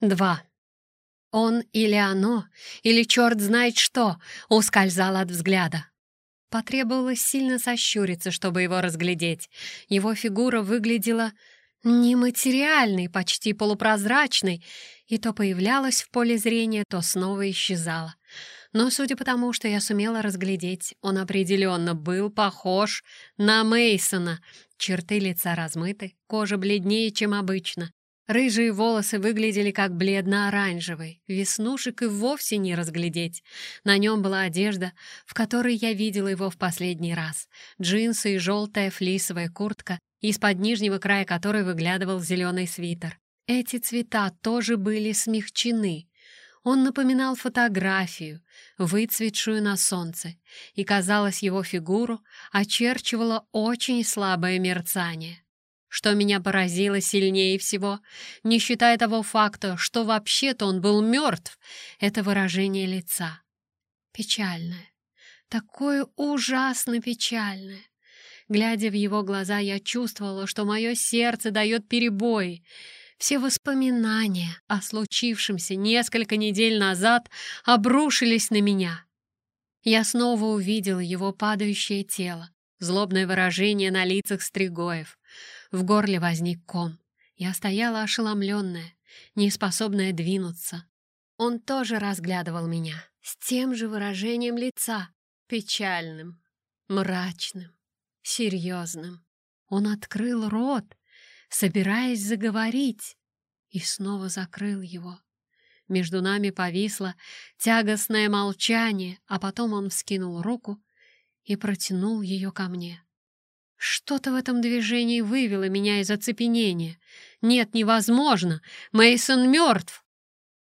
2. Он или оно, или черт знает что, ускользал от взгляда. Потребовалось сильно сощуриться, чтобы его разглядеть. Его фигура выглядела нематериальной, почти полупрозрачной, и то появлялась в поле зрения, то снова исчезала. Но судя по тому, что я сумела разглядеть, он определенно был похож на Мейсона. Черты лица размыты, кожа бледнее, чем обычно. Рыжие волосы выглядели как бледно-оранжевый, веснушек и вовсе не разглядеть. На нем была одежда, в которой я видела его в последний раз. Джинсы и желтая флисовая куртка, из-под нижнего края которой выглядывал зеленый свитер. Эти цвета тоже были смягчены. Он напоминал фотографию, выцветшую на солнце, и, казалось, его фигуру очерчивало очень слабое мерцание. Что меня поразило сильнее всего, не считая того факта, что вообще-то он был мертв, это выражение лица. Печальное. Такое ужасно печальное. Глядя в его глаза, я чувствовала, что мое сердце дает перебои. Все воспоминания о случившемся несколько недель назад обрушились на меня. Я снова увидела его падающее тело, злобное выражение на лицах Стригоев. В горле возник ком. Я стояла ошеломленная, неспособная двинуться. Он тоже разглядывал меня с тем же выражением лица, печальным, мрачным, серьезным. Он открыл рот, собираясь заговорить, и снова закрыл его. Между нами повисло тягостное молчание, а потом он вскинул руку и протянул ее ко мне. Что-то в этом движении вывело меня из оцепенения. Нет, невозможно. Мейсон мертв.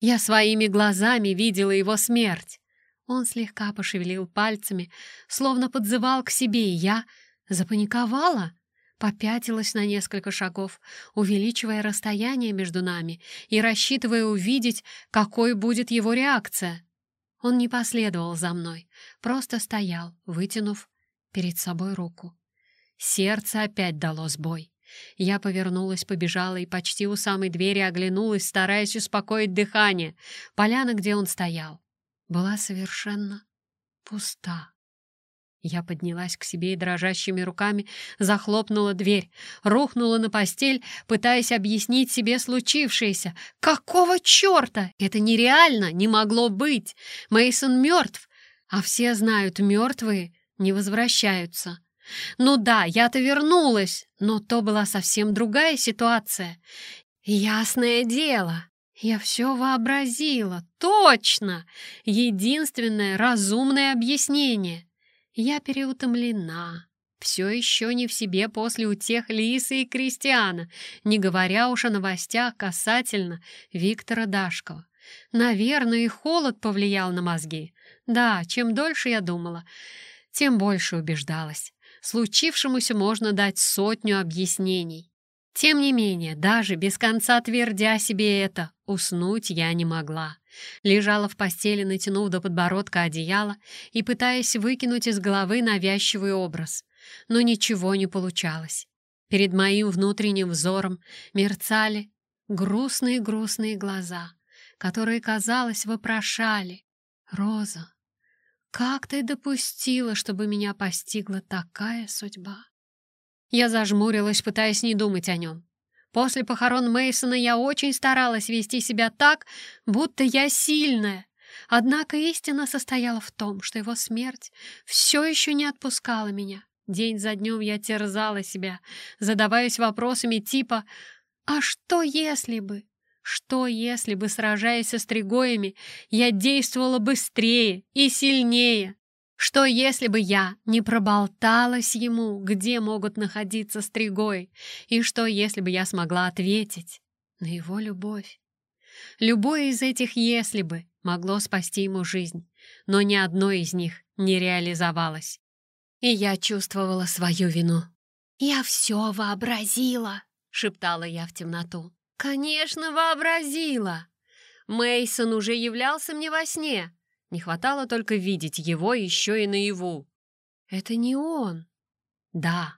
Я своими глазами видела его смерть. Он слегка пошевелил пальцами, словно подзывал к себе, и я запаниковала, попятилась на несколько шагов, увеличивая расстояние между нами и рассчитывая увидеть, какой будет его реакция. Он не последовал за мной, просто стоял, вытянув перед собой руку. Сердце опять дало сбой. Я повернулась, побежала и почти у самой двери оглянулась, стараясь успокоить дыхание. Поляна, где он стоял, была совершенно пуста. Я поднялась к себе и дрожащими руками захлопнула дверь, рухнула на постель, пытаясь объяснить себе случившееся. Какого черта? Это нереально, не могло быть. Мейсон мертв, а все знают, мертвые не возвращаются. Ну да, я-то вернулась, но то была совсем другая ситуация. Ясное дело, я все вообразила, точно! Единственное разумное объяснение. Я переутомлена, все еще не в себе после утех Лисы и Кристиана, не говоря уж о новостях касательно Виктора Дашкова. Наверное, и холод повлиял на мозги. Да, чем дольше я думала, тем больше убеждалась. Случившемуся можно дать сотню объяснений. Тем не менее, даже без конца твердя себе это, уснуть я не могла. Лежала в постели, натянув до подбородка одеяло и пытаясь выкинуть из головы навязчивый образ. Но ничего не получалось. Перед моим внутренним взором мерцали грустные-грустные глаза, которые, казалось, вопрошали «Роза, как ты допустила, чтобы меня постигла такая судьба? Я зажмурилась, пытаясь не думать о нем. После похорон Мейсона я очень старалась вести себя так, будто я сильная. Однако истина состояла в том, что его смерть все еще не отпускала меня. День за днем я терзала себя, задаваясь вопросами типа «А что если бы?» Что, если бы, сражаясь со стригоями, я действовала быстрее и сильнее? Что, если бы я не проболталась ему, где могут находиться стригои? И что, если бы я смогла ответить на его любовь? Любое из этих «если бы» могло спасти ему жизнь, но ни одно из них не реализовалось. И я чувствовала свою вину. «Я все вообразила», — шептала я в темноту. Конечно, вообразила. Мейсон уже являлся мне во сне. Не хватало только видеть его еще и наяву. Это не он. Да,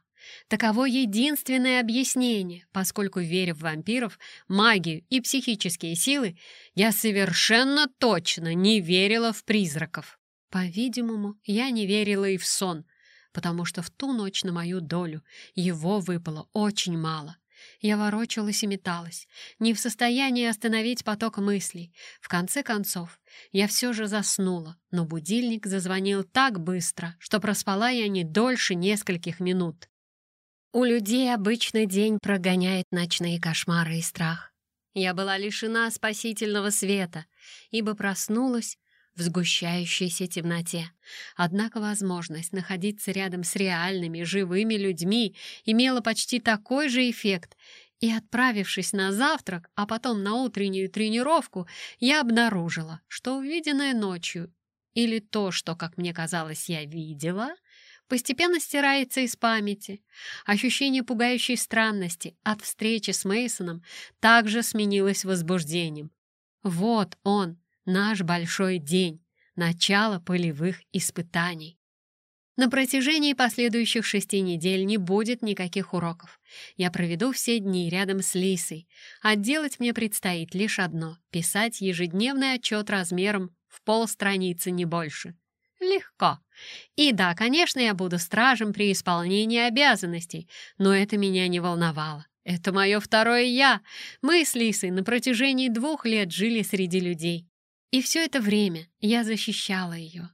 Таково единственное объяснение, поскольку, веря в вампиров, магию и психические силы, я совершенно точно не верила в призраков. По-видимому, я не верила и в сон, потому что в ту ночь на мою долю его выпало очень мало. Я ворочалась и металась, не в состоянии остановить поток мыслей. В конце концов, я все же заснула, но будильник зазвонил так быстро, что проспала я не дольше нескольких минут. У людей обычный день прогоняет ночные кошмары и страх. Я была лишена спасительного света, ибо проснулась в сгущающейся темноте. Однако возможность находиться рядом с реальными, живыми людьми имела почти такой же эффект, и, отправившись на завтрак, а потом на утреннюю тренировку, я обнаружила, что увиденное ночью, или то, что, как мне казалось, я видела, постепенно стирается из памяти. Ощущение пугающей странности от встречи с Мейсоном также сменилось возбуждением. Вот он, Наш большой день, начало полевых испытаний. На протяжении последующих шести недель не будет никаких уроков. Я проведу все дни рядом с Лисой, а делать мне предстоит лишь одно — писать ежедневный отчет размером в полстраницы, не больше. Легко. И да, конечно, я буду стражем при исполнении обязанностей, но это меня не волновало. Это мое второе «я». Мы с Лисой на протяжении двух лет жили среди людей. И все это время я защищала ее.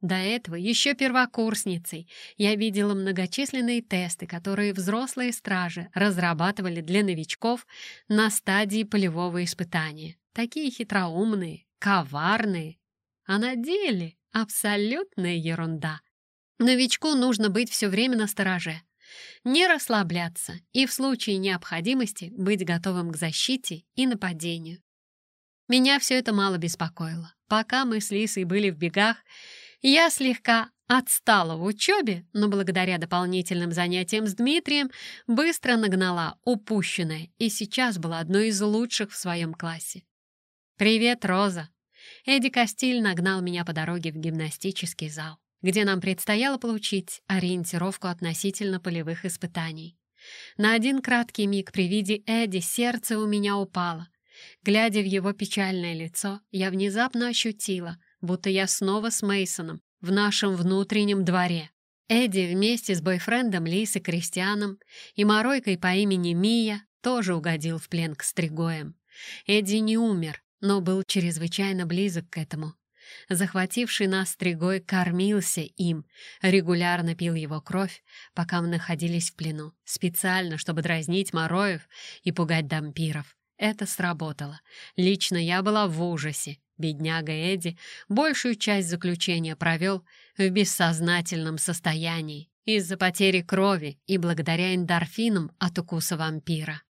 До этого, еще первокурсницей, я видела многочисленные тесты, которые взрослые стражи разрабатывали для новичков на стадии полевого испытания. Такие хитроумные, коварные. А на деле абсолютная ерунда. Новичку нужно быть все время на стороже, не расслабляться и в случае необходимости быть готовым к защите и нападению. Меня все это мало беспокоило. Пока мы с Лисой были в бегах, я слегка отстала в учебе, но благодаря дополнительным занятиям с Дмитрием быстро нагнала упущенное и сейчас была одной из лучших в своем классе. «Привет, Роза!» Эдди Кастиль нагнал меня по дороге в гимнастический зал, где нам предстояло получить ориентировку относительно полевых испытаний. На один краткий миг при виде Эдди сердце у меня упало. Глядя в его печальное лицо, я внезапно ощутила, будто я снова с Мейсоном в нашем внутреннем дворе. Эдди вместе с бойфрендом Лисой Кристианом и моройкой по имени Мия тоже угодил в плен к Стригоям. Эдди не умер, но был чрезвычайно близок к этому. Захвативший нас Стригой кормился им, регулярно пил его кровь, пока мы находились в плену, специально, чтобы дразнить Мороев и пугать дампиров. Это сработало. Лично я была в ужасе. Бедняга Эдди большую часть заключения провел в бессознательном состоянии из-за потери крови и благодаря эндорфинам от укуса вампира.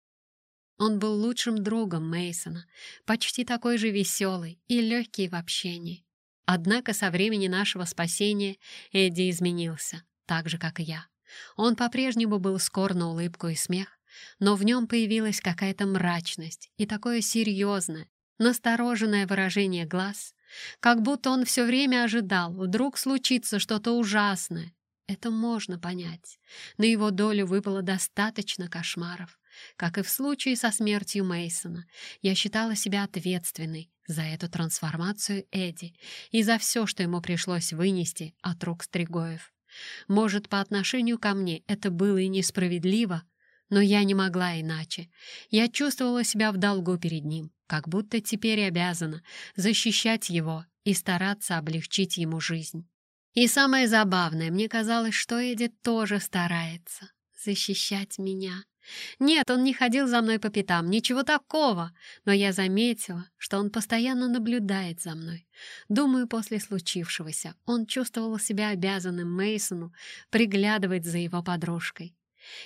Он был лучшим другом Мейсона, почти такой же веселый и легкий в общении. Однако со времени нашего спасения Эдди изменился, так же, как и я. Он по-прежнему был скор на улыбку и смех, но в нем появилась какая-то мрачность и такое серьезное, настороженное выражение глаз, как будто он все время ожидал, вдруг случится что-то ужасное. Это можно понять. На его долю выпало достаточно кошмаров. Как и в случае со смертью Мейсона, я считала себя ответственной за эту трансформацию Эдди и за все, что ему пришлось вынести от рук Стригоев. Может, по отношению ко мне это было и несправедливо, но я не могла иначе. Я чувствовала себя в долгу перед ним, как будто теперь обязана защищать его и стараться облегчить ему жизнь. И самое забавное, мне казалось, что Эдди тоже старается защищать меня. Нет, он не ходил за мной по пятам, ничего такого, но я заметила, что он постоянно наблюдает за мной. Думаю, после случившегося он чувствовал себя обязанным Мейсону приглядывать за его подружкой.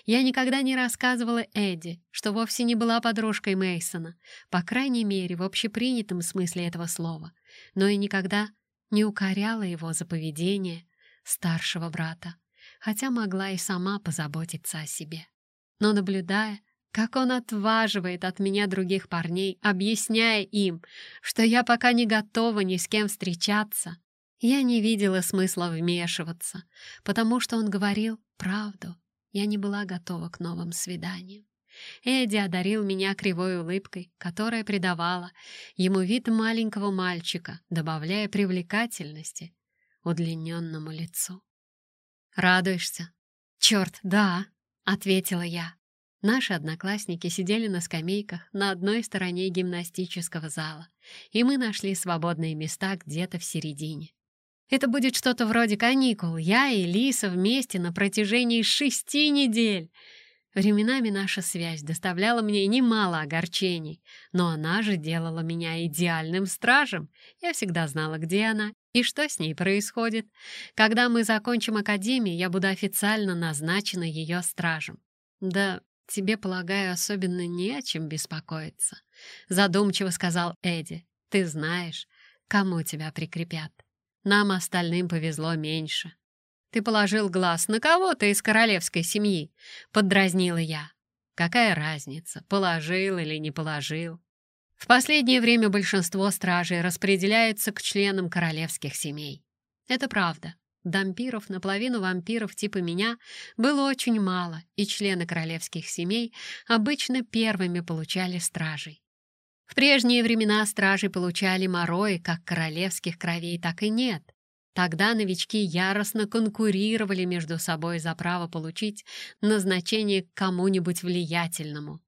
Я никогда не рассказывала Эдди, что вовсе не была подружкой Мейсона, по крайней мере, в общепринятом смысле этого слова, но и никогда не укоряла его за поведение старшего брата, хотя могла и сама позаботиться о себе. Но наблюдая, как он отваживает от меня других парней, объясняя им, что я пока не готова ни с кем встречаться, я не видела смысла вмешиваться, потому что он говорил правду. Я не была готова к новым свиданиям. Эдди одарил меня кривой улыбкой, которая придавала ему вид маленького мальчика, добавляя привлекательности удлиненному лицу. «Радуешься?» «Черт, да!» — ответила я. Наши одноклассники сидели на скамейках на одной стороне гимнастического зала, и мы нашли свободные места где-то в середине. Это будет что-то вроде каникул. Я и Лиса вместе на протяжении шести недель. Временами наша связь доставляла мне немало огорчений, но она же делала меня идеальным стражем. Я всегда знала, где она и что с ней происходит. Когда мы закончим академию, я буду официально назначена ее стражем. Да, тебе, полагаю, особенно не о чем беспокоиться, задумчиво сказал Эдди. Ты знаешь, кому тебя прикрепят. Нам остальным повезло меньше. Ты положил глаз на кого-то из королевской семьи, поддразнила я. Какая разница, положил или не положил? В последнее время большинство стражей распределяется к членам королевских семей. Это правда. Дампиров, наполовину вампиров типа меня, было очень мало, и члены королевских семей обычно первыми получали стражей. В прежние времена стражи получали морои как королевских кровей, так и нет. Тогда новички яростно конкурировали между собой за право получить назначение к кому-нибудь влиятельному.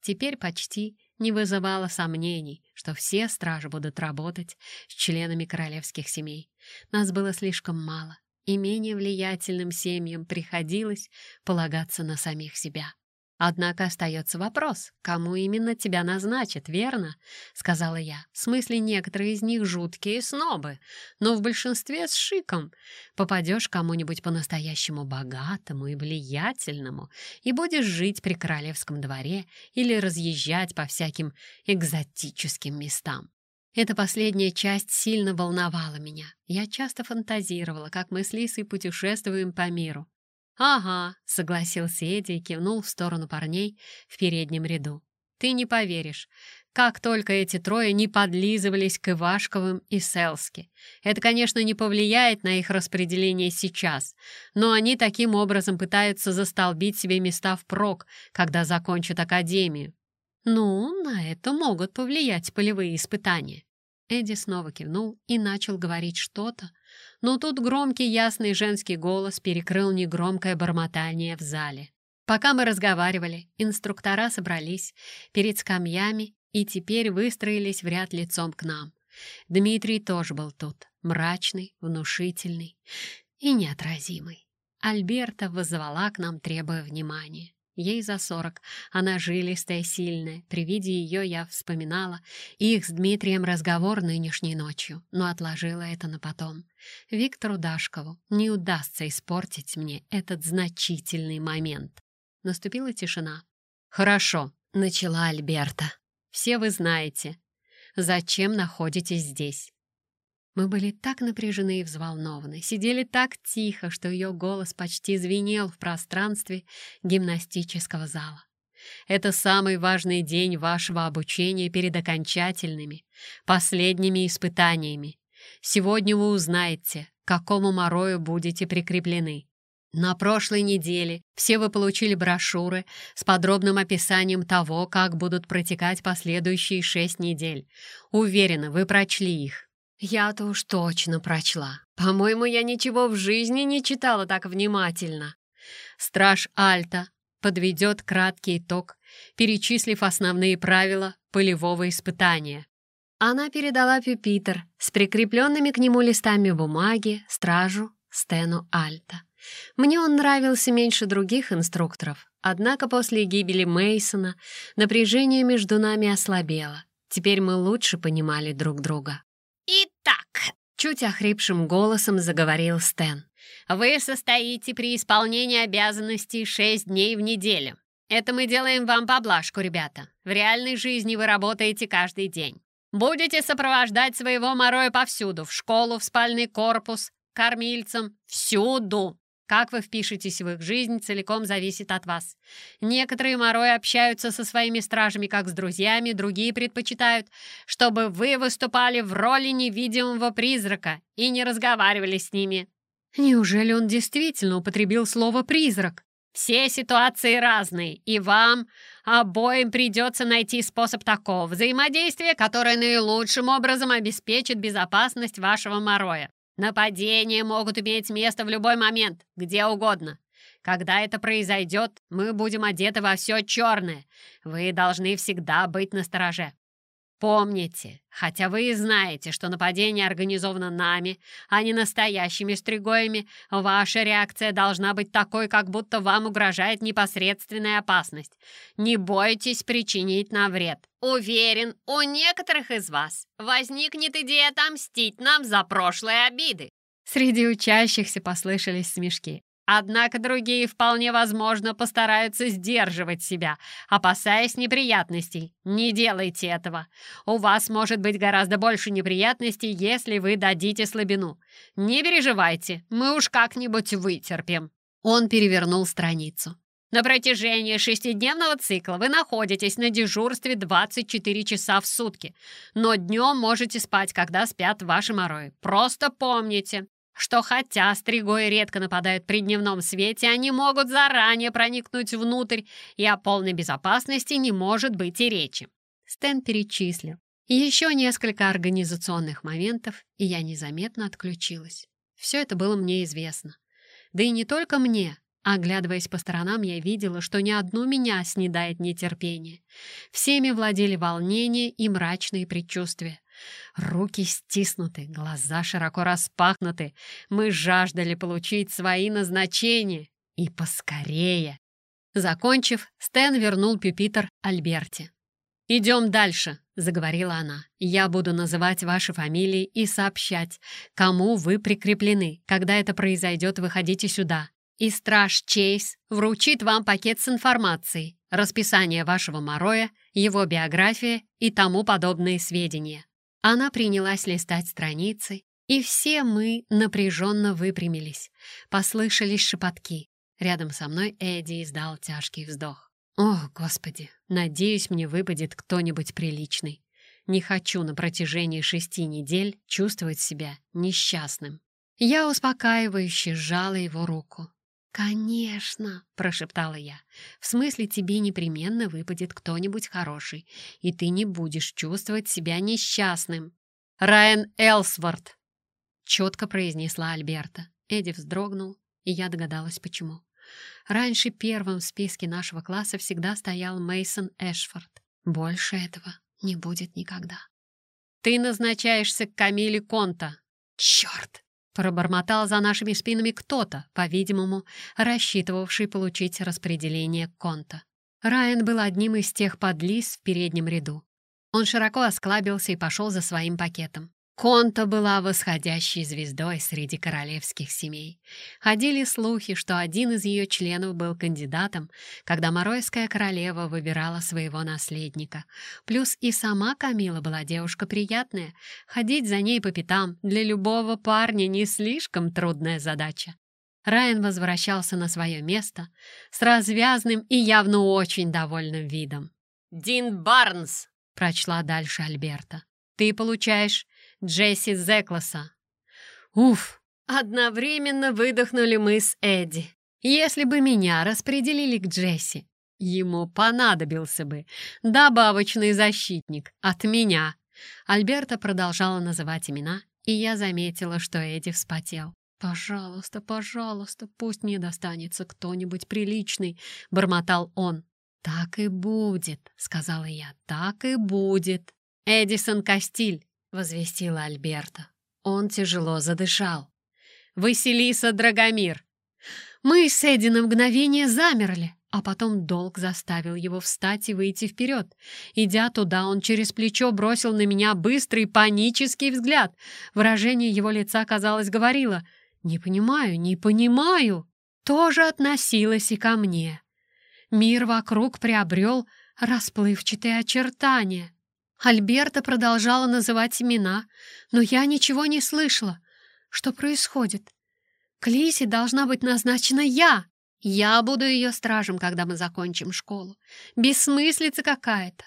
Теперь почти не вызывало сомнений, что все стражи будут работать с членами королевских семей. Нас было слишком мало, и менее влиятельным семьям приходилось полагаться на самих себя. «Однако остается вопрос, кому именно тебя назначат, верно?» — сказала я. «В смысле, некоторые из них жуткие снобы, но в большинстве с шиком. Попадешь кому-нибудь по-настоящему богатому и влиятельному и будешь жить при королевском дворе или разъезжать по всяким экзотическим местам. Эта последняя часть сильно волновала меня. Я часто фантазировала, как мы с Лисой путешествуем по миру. «Ага», — согласился Эдди и кивнул в сторону парней в переднем ряду. «Ты не поверишь, как только эти трое не подлизывались к Ивашковым и Селски. Это, конечно, не повлияет на их распределение сейчас, но они таким образом пытаются застолбить себе места впрок, когда закончат академию. Ну, на это могут повлиять полевые испытания. Эдди снова кивнул и начал говорить что-то, но тут громкий ясный женский голос перекрыл негромкое бормотание в зале. Пока мы разговаривали, инструктора собрались перед скамьями и теперь выстроились в ряд лицом к нам. Дмитрий тоже был тут, мрачный, внушительный и неотразимый. Альберта вызвала к нам, требуя внимания. Ей за сорок, она жилистая, сильная. При виде ее я вспоминала их с Дмитрием разговор нынешней ночью, но отложила это на потом. Виктору Дашкову не удастся испортить мне этот значительный момент. Наступила тишина. «Хорошо», — начала Альберта. «Все вы знаете, зачем находитесь здесь. Мы были так напряжены и взволнованы, сидели так тихо, что ее голос почти звенел в пространстве гимнастического зала. Это самый важный день вашего обучения перед окончательными, последними испытаниями. Сегодня вы узнаете, к какому морою будете прикреплены. На прошлой неделе все вы получили брошюры с подробным описанием того, как будут протекать последующие шесть недель. Уверена, вы прочли их. Я-то уж точно прочла. По-моему, я ничего в жизни не читала так внимательно. Страж Альта подведет краткий итог, перечислив основные правила полевого испытания. Она передала пюпитер с прикрепленными к нему листами бумаги стражу Стену Альта. Мне он нравился меньше других инструкторов, однако после гибели Мейсона напряжение между нами ослабело. Теперь мы лучше понимали друг друга. «Итак», — чуть охрипшим голосом заговорил Стэн, «вы состоите при исполнении обязанностей шесть дней в неделю. Это мы делаем вам поблажку, ребята. В реальной жизни вы работаете каждый день. Будете сопровождать своего Мороя повсюду, в школу, в спальный корпус, кормильцам, всюду. Как вы впишетесь в их жизнь, целиком зависит от вас. Некоторые морой общаются со своими стражами как с друзьями, другие предпочитают, чтобы вы выступали в роли невидимого призрака и не разговаривали с ними. Неужели он действительно употребил слово «призрак»? Все ситуации разные, и вам обоим придется найти способ такого взаимодействия, которое наилучшим образом обеспечит безопасность вашего мороя. Нападения могут иметь место в любой момент, где угодно. Когда это произойдет, мы будем одеты во все черное. Вы должны всегда быть настороже. Помните, хотя вы и знаете, что нападение организовано нами, а не настоящими стригоями, ваша реакция должна быть такой, как будто вам угрожает непосредственная опасность. Не бойтесь причинить нам вред. Уверен, у некоторых из вас возникнет идея отомстить нам за прошлые обиды. Среди учащихся послышались смешки. Однако другие, вполне возможно, постараются сдерживать себя, опасаясь неприятностей. Не делайте этого. У вас может быть гораздо больше неприятностей, если вы дадите слабину. Не переживайте, мы уж как-нибудь вытерпим». Он перевернул страницу. На протяжении шестидневного цикла вы находитесь на дежурстве 24 часа в сутки, но днем можете спать, когда спят ваши морои. Просто помните, что хотя стригои редко нападают при дневном свете, они могут заранее проникнуть внутрь, и о полной безопасности не может быть и речи. Стэн перечислил. Еще несколько организационных моментов, и я незаметно отключилась. Все это было мне известно. Да и не только мне. Оглядываясь по сторонам, я видела, что ни одну меня снедает нетерпение. Всеми владели волнение и мрачные предчувствия. Руки стиснуты, глаза широко распахнуты. Мы жаждали получить свои назначения. И поскорее. Закончив, Стэн вернул пюпитер Альберте. «Идем дальше», — заговорила она. «Я буду называть ваши фамилии и сообщать, кому вы прикреплены. Когда это произойдет, выходите сюда. И страж Чейз вручит вам пакет с информацией, расписание вашего Мороя, его биография и тому подобные сведения. Она принялась листать страницы, и все мы напряженно выпрямились. Послышались шепотки. Рядом со мной Эдди издал тяжкий вздох. «О, Господи! Надеюсь, мне выпадет кто-нибудь приличный. Не хочу на протяжении шести недель чувствовать себя несчастным». Я успокаивающе сжала его руку. «Конечно!» — прошептала я. «В смысле, тебе непременно выпадет кто-нибудь хороший, и ты не будешь чувствовать себя несчастным». «Райан Элсворт!» — четко произнесла Альберта. Эдди вздрогнул, и я догадалась, почему. Раньше первым в списке нашего класса всегда стоял Мейсон Эшфорд. Больше этого не будет никогда. «Ты назначаешься к Камиле Конта!» «Черт!» Пробормотал за нашими спинами кто-то, по-видимому, рассчитывавший получить распределение конта. Райан был одним из тех подлиз в переднем ряду. Он широко осклабился и пошел за своим пакетом. Конта была восходящей звездой среди королевских семей. Ходили слухи, что один из ее членов был кандидатом, когда Моройская королева выбирала своего наследника. Плюс и сама Камила была девушка приятная. Ходить за ней по пятам для любого парня не слишком трудная задача. Райан возвращался на свое место с развязным и явно очень довольным видом. «Дин Барнс!» — прочла дальше Альберта. «Ты получаешь Джесси Зеклоса. Уф! Одновременно выдохнули мы с Эдди. Если бы меня распределили к Джесси, ему понадобился бы добавочный защитник от меня. Альберта продолжала называть имена, и я заметила, что Эдди вспотел. «Пожалуйста, пожалуйста, пусть мне достанется кто-нибудь приличный», — бормотал он. «Так и будет», — сказала я, — «так и будет». «Эдисон Кастиль, возвестила Альберта. Он тяжело задышал. «Василиса Драгомир!» Мы с Эдди на мгновение замерли, а потом долг заставил его встать и выйти вперед. Идя туда, он через плечо бросил на меня быстрый панический взгляд. Выражение его лица, казалось, говорило «Не понимаю, не понимаю». Тоже относилось и ко мне. Мир вокруг приобрел расплывчатые очертания. Альберта продолжала называть имена, но я ничего не слышала. Что происходит? К Лисе должна быть назначена я. Я буду ее стражем, когда мы закончим школу. Бессмыслица какая-то.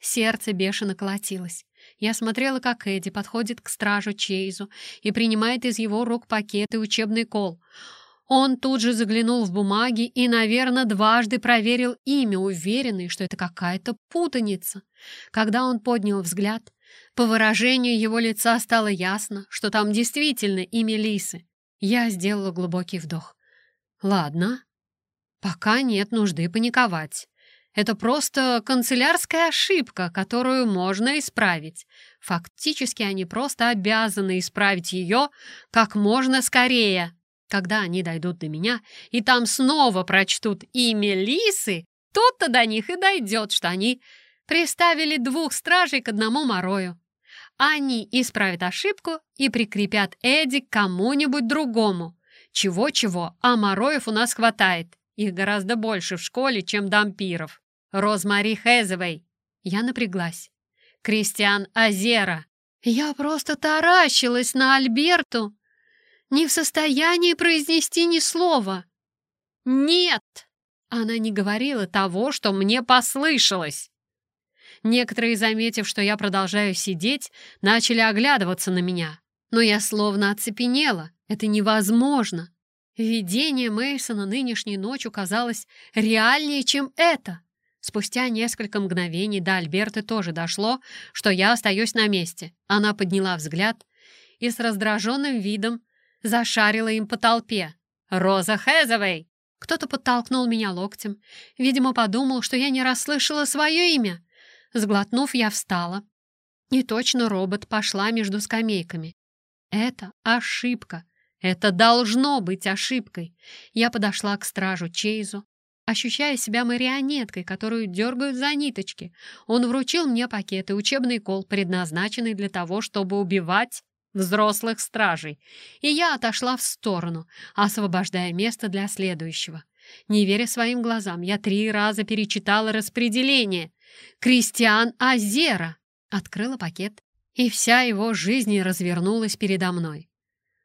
Сердце бешено колотилось. Я смотрела, как Эдди подходит к стражу Чейзу и принимает из его рук пакет и учебный кол. Он тут же заглянул в бумаги и, наверное, дважды проверил имя, уверенный, что это какая-то путаница. Когда он поднял взгляд, по выражению его лица стало ясно, что там действительно имя Лисы. Я сделала глубокий вдох. «Ладно, пока нет нужды паниковать. Это просто канцелярская ошибка, которую можно исправить. Фактически они просто обязаны исправить ее как можно скорее». Когда они дойдут до меня, и там снова прочтут имя Лисы, тут-то до них и дойдет, что они приставили двух стражей к одному морою. Они исправят ошибку и прикрепят Эдди к кому-нибудь другому. Чего-чего, а мороев у нас хватает. Их гораздо больше в школе, чем дампиров. Розмари Хэзовой. Я напряглась. Кристиан Азера. Я просто таращилась на Альберту, не в состоянии произнести ни слова. «Нет!» Она не говорила того, что мне послышалось. Некоторые, заметив, что я продолжаю сидеть, начали оглядываться на меня. Но я словно оцепенела. Это невозможно. Видение Мейсона нынешней ночью казалось реальнее, чем это. Спустя несколько мгновений до Альберты тоже дошло, что я остаюсь на месте. Она подняла взгляд и с раздраженным видом зашарила им по толпе. «Роза Хэзовей!» Кто-то подтолкнул меня локтем. Видимо, подумал, что я не расслышала свое имя. Сглотнув, я встала. И точно робот пошла между скамейками. Это ошибка. Это должно быть ошибкой. Я подошла к стражу Чейзу, ощущая себя марионеткой, которую дергают за ниточки. Он вручил мне пакет и учебный кол, предназначенный для того, чтобы убивать взрослых стражей, и я отошла в сторону, освобождая место для следующего. Не веря своим глазам, я три раза перечитала распределение. «Кристиан Азера!» Открыла пакет, и вся его жизнь развернулась передо мной.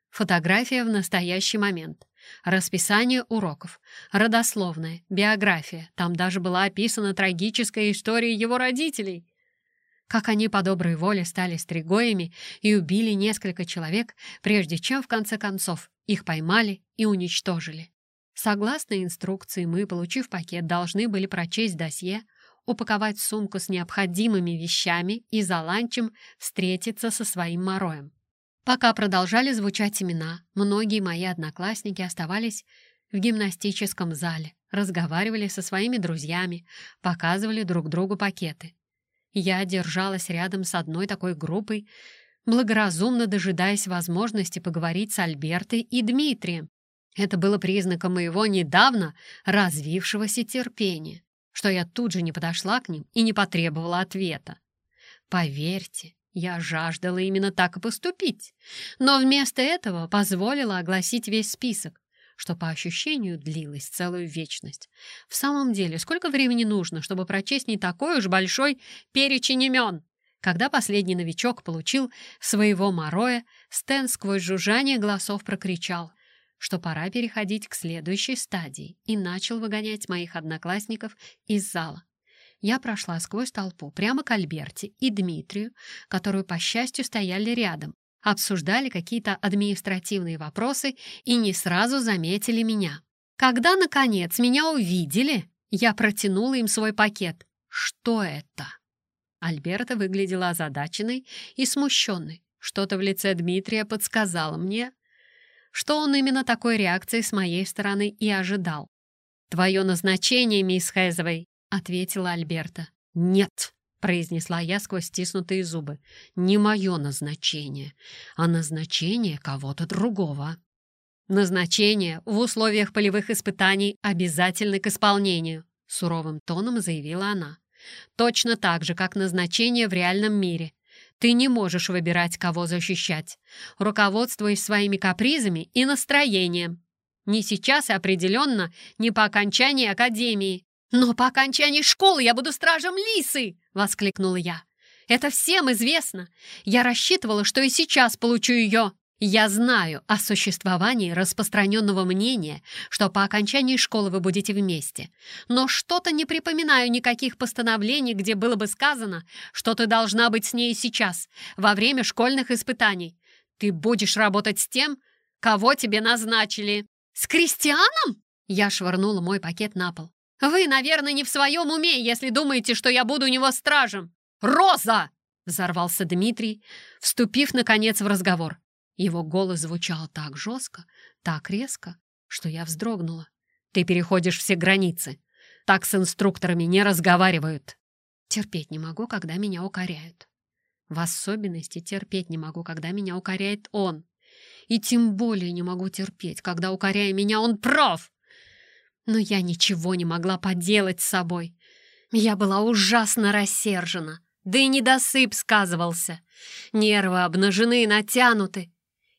Фотография в настоящий момент. Расписание уроков, родословная, биография. Там даже была описана трагическая история его родителей как они по доброй воле стали стригоями и убили несколько человек, прежде чем, в конце концов, их поймали и уничтожили. Согласно инструкции, мы, получив пакет, должны были прочесть досье, упаковать сумку с необходимыми вещами и за ланчем встретиться со своим мороем. Пока продолжали звучать имена, многие мои одноклассники оставались в гимнастическом зале, разговаривали со своими друзьями, показывали друг другу пакеты. Я держалась рядом с одной такой группой, благоразумно дожидаясь возможности поговорить с Альбертой и Дмитрием. Это было признаком моего недавно развившегося терпения, что я тут же не подошла к ним и не потребовала ответа. Поверьте, я жаждала именно так и поступить, но вместо этого позволила огласить весь список, что по ощущению длилось целую вечность. В самом деле, сколько времени нужно, чтобы прочесть не такой уж большой перечень имен? Когда последний новичок получил своего мороя, Стэн сквозь жужжание голосов прокричал, что пора переходить к следующей стадии, и начал выгонять моих одноклассников из зала. Я прошла сквозь толпу прямо к Альберте и Дмитрию, которые, по счастью, стояли рядом, обсуждали какие-то административные вопросы и не сразу заметили меня. Когда, наконец, меня увидели, я протянула им свой пакет. Что это? Альберта выглядела озадаченной и смущенной. Что-то в лице Дмитрия подсказало мне, что он именно такой реакции с моей стороны и ожидал. «Твое назначение, мисс Хэзовой», — ответила Альберта. «Нет», произнесла я сквозь стиснутые зубы. «Не мое назначение, а назначение кого-то другого». «Назначение в условиях полевых испытаний обязательно к исполнению», суровым тоном заявила она. «Точно так же, как назначение в реальном мире. Ты не можешь выбирать, кого защищать, руководствуясь своими капризами и настроением. Не сейчас и определенно, не по окончании академии. «Но по окончании школы я буду стражем Лисы!» — воскликнула я. «Это всем известно. Я рассчитывала, что и сейчас получу ее. Я знаю о существовании распространенного мнения, что по окончании школы вы будете вместе. Но что-то не припоминаю никаких постановлений, где было бы сказано, что ты должна быть с ней сейчас, во время школьных испытаний. Ты будешь работать с тем, кого тебе назначили». С Кристианом?» Я швырнула мой пакет на пол. «Вы, наверное, не в своем уме, если думаете, что я буду у него стражем!» «Роза!» — взорвался Дмитрий, вступив, наконец, в разговор. Его голос звучал так жестко, так резко, что я вздрогнула. «Ты переходишь все границы. Так с инструкторами не разговаривают». Терпеть не могу, когда меня укоряют. В особенности терпеть не могу, когда меня укоряет он. И тем более не могу терпеть, когда, укоряя меня, он прав. Но я ничего не могла поделать с собой. Я была ужасно рассержена, да и недосып сказывался. Нервы обнажены и натянуты.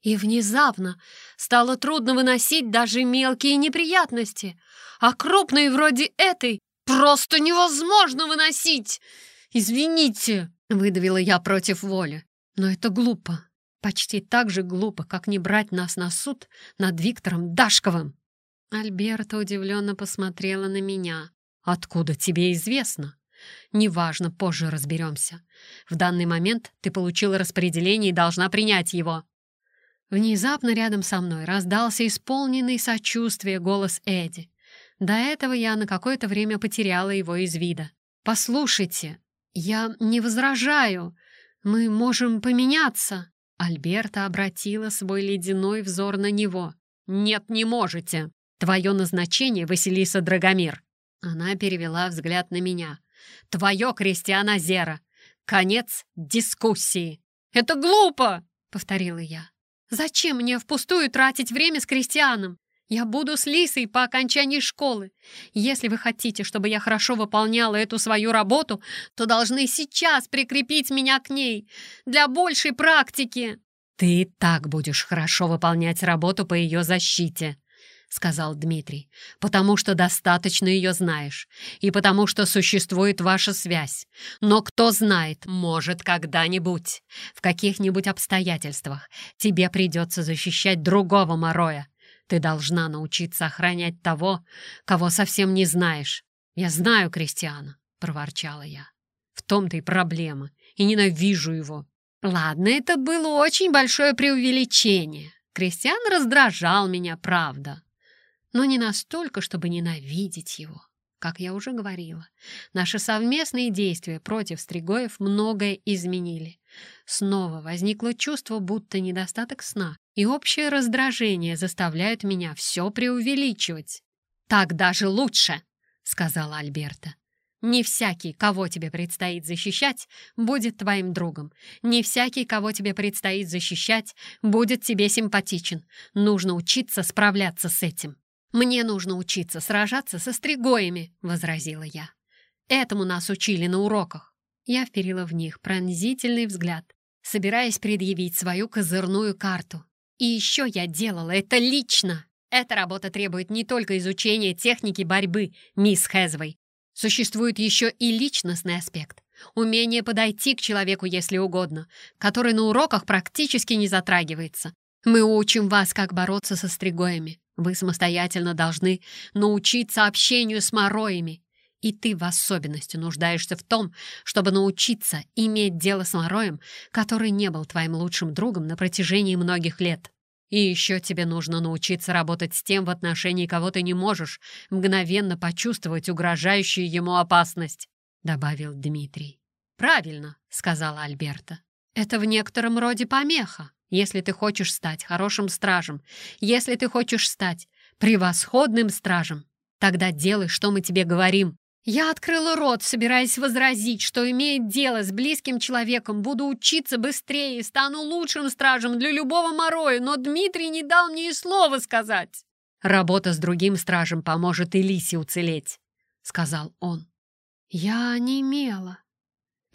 И внезапно стало трудно выносить даже мелкие неприятности, а крупные вроде этой просто невозможно выносить. «Извините», — выдавила я против воли, «но это глупо, почти так же глупо, как не брать нас на суд над Виктором Дашковым». Альберта удивленно посмотрела на меня. «Откуда тебе известно?» «Неважно, позже разберемся. В данный момент ты получила распределение и должна принять его». Внезапно рядом со мной раздался исполненный сочувствия голос Эдди. До этого я на какое-то время потеряла его из вида. «Послушайте, я не возражаю. Мы можем поменяться». Альберта обратила свой ледяной взор на него. «Нет, не можете. Твое назначение, Василиса Драгомир». Она перевела взгляд на меня. «Твое, Кристиана Зера. Конец дискуссии». «Это глупо!» — повторила я. Зачем мне впустую тратить время с Кристианом? Я буду с Лисой по окончании школы. Если вы хотите, чтобы я хорошо выполняла эту свою работу, то должны сейчас прикрепить меня к ней для большей практики. Ты и так будешь хорошо выполнять работу по ее защите, — сказал Дмитрий, «потому что достаточно ее знаешь, и потому что существует ваша связь. Но кто знает, может, когда-нибудь, в каких-нибудь обстоятельствах тебе придется защищать другого Мороя. Ты должна научиться охранять того, кого совсем не знаешь. Я знаю Кристиана», — проворчала я. «В том-то и проблема, и ненавижу его». Ладно, это было очень большое преувеличение. Кристиан раздражал меня, правда но не настолько, чтобы ненавидеть его. Как я уже говорила, наши совместные действия против Стригоев многое изменили. Снова возникло чувство, будто недостаток сна и общее раздражение заставляют меня все преувеличивать. «Так даже лучше», — сказала Альберта. «Не всякий, кого тебе предстоит защищать, будет твоим другом. Не всякий, кого тебе предстоит защищать, будет тебе симпатичен. Нужно учиться справляться с этим». «Мне нужно учиться сражаться со стригоями», — возразила я. «Этому нас учили на уроках». Я вперила в них пронзительный взгляд, собираясь предъявить свою козырную карту. И еще я делала это лично. Эта работа требует не только изучения техники борьбы, мисс Хэзвей. Существует еще и личностный аспект. Умение подойти к человеку, если угодно, который на уроках практически не затрагивается. Мы учим вас, как бороться со стригоями. Вы самостоятельно должны научиться общению с мороями. И ты в особенности нуждаешься в том, чтобы научиться иметь дело с мороем, который не был твоим лучшим другом на протяжении многих лет. И еще тебе нужно научиться работать с тем, в отношении кого ты не можешь мгновенно почувствовать угрожающую ему опасность», — добавил Дмитрий. «Правильно», — сказала Альберта. «Это в некотором роде помеха. Если ты хочешь стать хорошим стражем, если ты хочешь стать превосходным стражем, тогда делай, что мы тебе говорим. Я открыла рот, собираясь возразить, что, имеет дело с близким человеком, буду учиться быстрее стану лучшим стражем для любого мороя, но Дмитрий не дал мне и слова сказать. «Работа с другим стражем поможет Элисе уцелеть», — сказал он. Я не имела.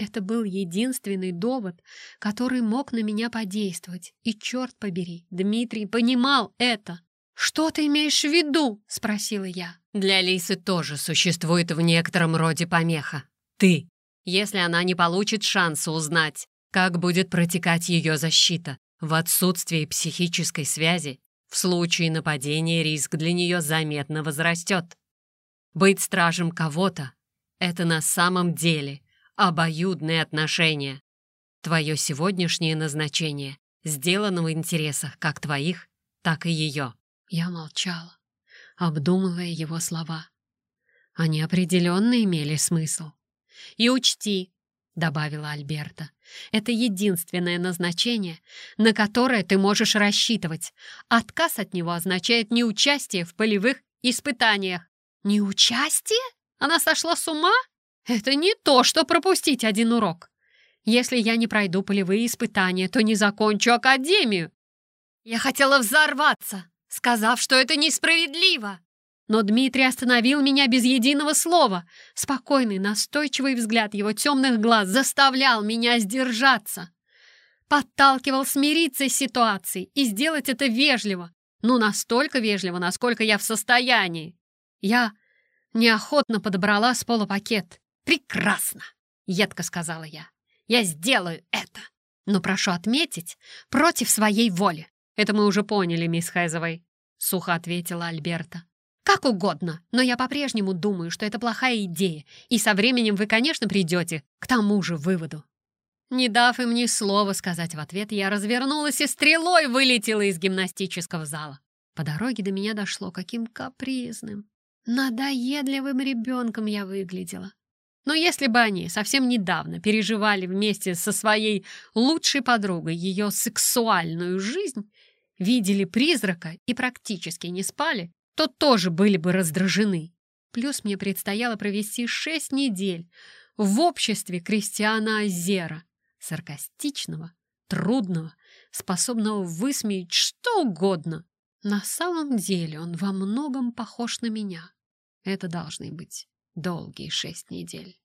Это был единственный довод, который мог на меня подействовать. И, черт побери, Дмитрий понимал это. «Что ты имеешь в виду?» — спросила я. «Для Лисы тоже существует в некотором роде помеха. Ты. Если она не получит шанса узнать, как будет протекать ее защита, в отсутствии психической связи, в случае нападения риск для нее заметно возрастет. Быть стражем кого-то — это на самом деле обоюдные отношения. Твое сегодняшнее назначение сделано в интересах как твоих, так и ее. Я молчала, обдумывая его слова. Они определенно имели смысл. «И учти», — добавила Альберта, «это единственное назначение, на которое ты можешь рассчитывать. Отказ от него означает неучастие в полевых испытаниях». «Неучастие? Она сошла с ума? Это не то, что пропустить один урок. Если я не пройду полевые испытания, то не закончу академию. Я хотела взорваться, сказав, что это несправедливо. Но Дмитрий остановил меня без единого слова. Спокойный, настойчивый взгляд его темных глаз заставлял меня сдержаться. Подталкивал смириться с ситуацией и сделать это вежливо. Ну, настолько вежливо, насколько я в состоянии. Я неохотно подобрала с пола пакет. «Прекрасно!» — едко сказала я. «Я сделаю это!» Но прошу отметить, против своей воли. «Это мы уже поняли, мисс Хэзовой», — сухо ответила Альберта. «Как угодно, но я по-прежнему думаю, что это плохая идея, и со временем вы, конечно, придете к тому же выводу». Не дав им ни слова сказать в ответ, я развернулась и стрелой вылетела из гимнастического зала. По дороге до меня дошло, каким капризным, надоедливым ребенком я выглядела. Но если бы они совсем недавно переживали вместе со своей лучшей подругой ее сексуальную жизнь, видели призрака и практически не спали, то тоже были бы раздражены. Плюс мне предстояло провести шесть недель в обществе Кристиана Азера, саркастичного, трудного, способного высмеять что угодно. На самом деле он во многом похож на меня. Это должны быть долгие шесть недель.